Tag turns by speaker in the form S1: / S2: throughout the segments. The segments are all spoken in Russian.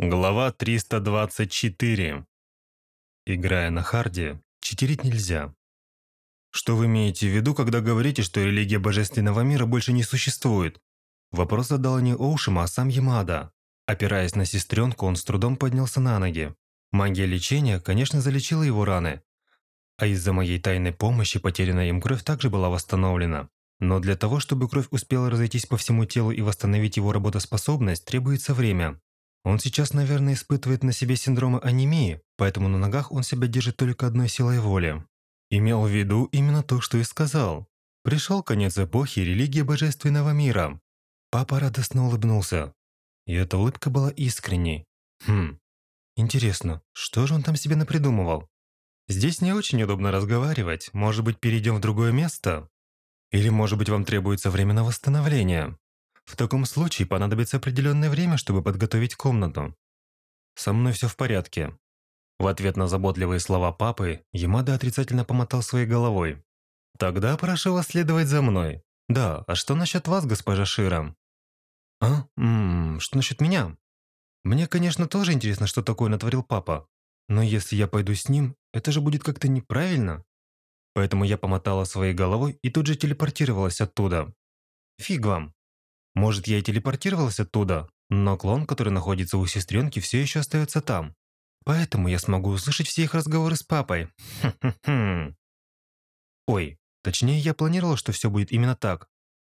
S1: Глава 324. Играя на харде, читерить нельзя. Что вы имеете в виду, когда говорите, что религия божественного мира больше не существует? Вопрос задал не Оушима, а сам Ямада. Опираясь на сестренку, он с трудом поднялся на ноги. Магия лечения, конечно, залечила его раны. А из-за моей тайной помощи потерянная им кровь также была восстановлена. Но для того, чтобы кровь успела разойтись по всему телу и восстановить его работоспособность, требуется время. Он сейчас, наверное, испытывает на себе синдромы анемии, поэтому на ногах он себя держит только одной силой воли. Имел в виду именно то, что и сказал. Пришел конец эпохи религии божественного мира. Папа радостно улыбнулся. И эта улыбка была искренней. Хм, интересно, что же он там себе напридумывал? Здесь не очень удобно разговаривать. Может быть, перейдем в другое место? Или, может быть, вам требуется время на восстановление? В таком случае понадобится определенное время, чтобы подготовить комнату. Со мной все в порядке. В ответ на заботливые слова папы, Ямада отрицательно помотал своей головой. Тогда прошу вас следовать за мной. Да, а что насчет вас, госпожа Шира? А? Ммм, что насчет меня? Мне, конечно, тоже интересно, что такое натворил папа. Но если я пойду с ним, это же будет как-то неправильно. Поэтому я помотала своей головой и тут же телепортировалась оттуда. Фиг вам. Может, я и телепортировалась оттуда, но клон, который находится у сестренки, все еще остается там. Поэтому я смогу услышать все их разговоры с папой. Ой, точнее, я планировала, что все будет именно так.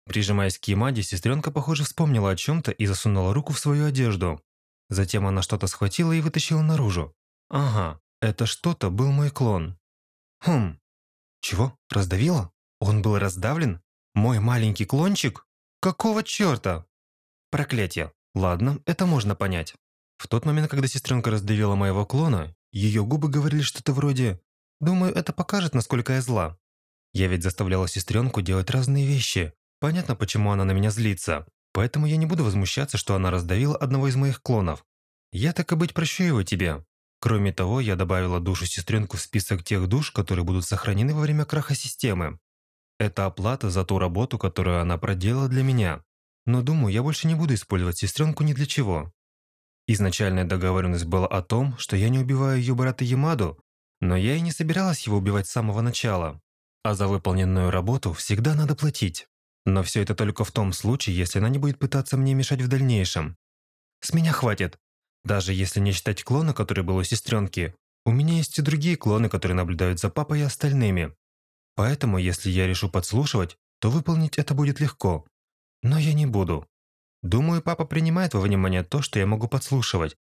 S1: Прижимаясь к Ямаде, сестренка, похоже, вспомнила о чем-то и засунула руку в свою одежду. Затем она что-то схватила и вытащила наружу. Ага, это что-то был мой клон. Хм. Чего? Раздавила? Он был раздавлен? Мой маленький клончик? Какого черта? Проклятие. Ладно, это можно понять. В тот момент, когда сестренка раздавила моего клона, ее губы говорили что-то вроде «Думаю, это покажет, насколько я зла». Я ведь заставляла сестренку делать разные вещи. Понятно, почему она на меня злится. Поэтому я не буду возмущаться, что она раздавила одного из моих клонов. Я так и быть прощу его тебе. Кроме того, я добавила душу сестренку в список тех душ, которые будут сохранены во время краха системы. Это оплата за ту работу, которую она проделала для меня. Но думаю, я больше не буду использовать сестренку ни для чего. Изначальная договоренность была о том, что я не убиваю ее брата Ямаду, но я и не собиралась его убивать с самого начала. А за выполненную работу всегда надо платить. Но все это только в том случае, если она не будет пытаться мне мешать в дальнейшем. С меня хватит. Даже если не считать клона, который был у сестренки, у меня есть и другие клоны, которые наблюдают за папой и остальными. Поэтому, если я решу подслушивать, то выполнить это будет легко. Но я не буду. Думаю, папа принимает во внимание то, что я могу подслушивать.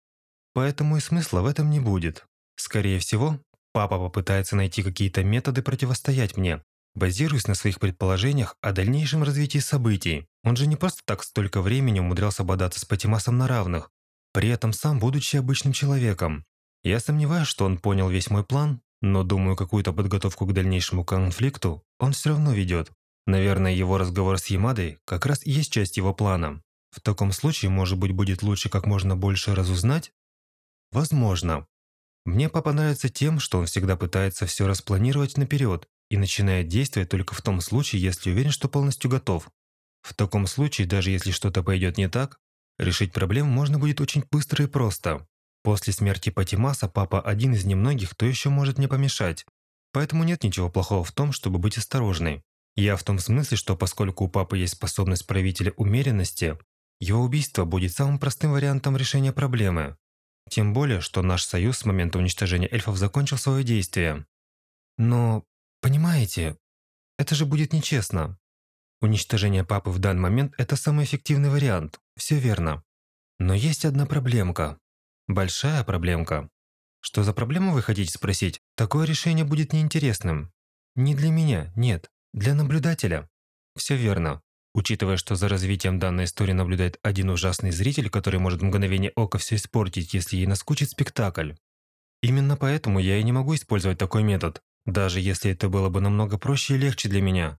S1: Поэтому и смысла в этом не будет. Скорее всего, папа попытается найти какие-то методы противостоять мне, базируясь на своих предположениях о дальнейшем развитии событий. Он же не просто так столько времени умудрялся бодаться с Патимасом на равных, при этом сам будучи обычным человеком. Я сомневаюсь, что он понял весь мой план но, думаю, какую-то подготовку к дальнейшему конфликту он все равно ведет. Наверное, его разговор с Ямадой как раз и есть часть его плана. В таком случае, может быть, будет лучше как можно больше разузнать? Возможно. Мне папа нравится тем, что он всегда пытается все распланировать наперед и начинает действовать только в том случае, если уверен, что полностью готов. В таком случае, даже если что-то пойдет не так, решить проблему можно будет очень быстро и просто. После смерти Патимаса папа один из немногих, кто еще может мне помешать. Поэтому нет ничего плохого в том, чтобы быть осторожной. Я в том смысле, что поскольку у папы есть способность правителя умеренности, его убийство будет самым простым вариантом решения проблемы. Тем более, что наш союз с момента уничтожения эльфов закончил свое действие. Но, понимаете, это же будет нечестно. Уничтожение папы в данный момент – это самый эффективный вариант, все верно. Но есть одна проблемка. Большая проблемка. Что за проблему вы хотите спросить? Такое решение будет неинтересным. Не для меня, нет. Для наблюдателя. Все верно. Учитывая, что за развитием данной истории наблюдает один ужасный зритель, который может в мгновение ока все испортить, если ей наскучит спектакль. Именно поэтому я и не могу использовать такой метод, даже если это было бы намного проще и легче для меня.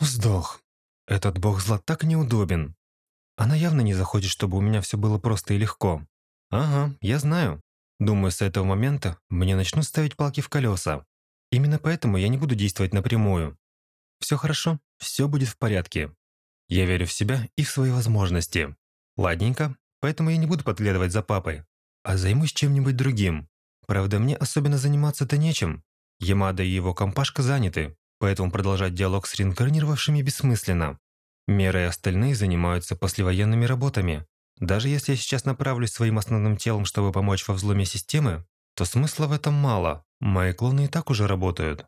S1: Вздох. Этот бог зла так неудобен. Она явно не захочет, чтобы у меня все было просто и легко. Ага, я знаю. Думаю, с этого момента мне начнут ставить палки в колеса. Именно поэтому я не буду действовать напрямую. Все хорошо, все будет в порядке. Я верю в себя и в свои возможности. Ладненько, поэтому я не буду подглядывать за папой. а займусь чем-нибудь другим. Правда, мне особенно заниматься-то нечем. Ямада и его компашка заняты, поэтому продолжать диалог с реинкарнировавшими бессмысленно. Мера и остальные занимаются послевоенными работами. Даже если я сейчас направлюсь своим основным телом, чтобы помочь во взломе системы, то смысла в этом мало. Мои клоны и так уже работают.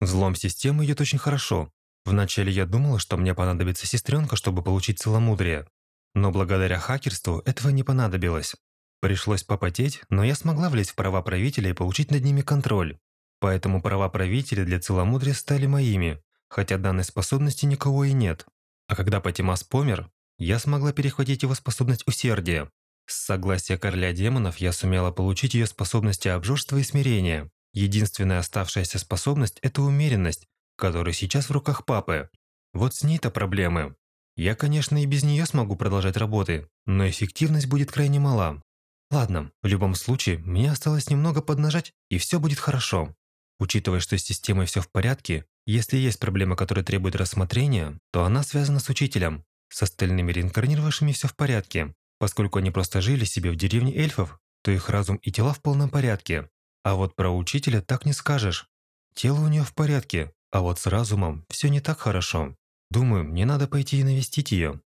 S1: Взлом системы идет очень хорошо. Вначале я думала, что мне понадобится сестренка, чтобы получить целомудрие. Но благодаря хакерству этого не понадобилось. Пришлось попотеть, но я смогла влезть в права правителя и получить над ними контроль. Поэтому права правителя для целомудрия стали моими, хотя данной способности никого и нет. А когда Патимас помер, я смогла перехватить его способность усердия. С согласия короля демонов я сумела получить ее способности обжорства и смирения. Единственная оставшаяся способность – это умеренность, которая сейчас в руках папы. Вот с ней-то проблемы. Я, конечно, и без нее смогу продолжать работы, но эффективность будет крайне мала. Ладно, в любом случае, мне осталось немного поднажать, и все будет хорошо. Учитывая, что с системой все в порядке, если есть проблема, которая требует рассмотрения, то она связана с учителем. С остальными реинкарнировавшими все в порядке. Поскольку они просто жили себе в деревне эльфов, то их разум и тела в полном порядке. А вот про учителя так не скажешь. Тело у нее в порядке, а вот с разумом все не так хорошо. Думаю, мне надо пойти и навестить ее.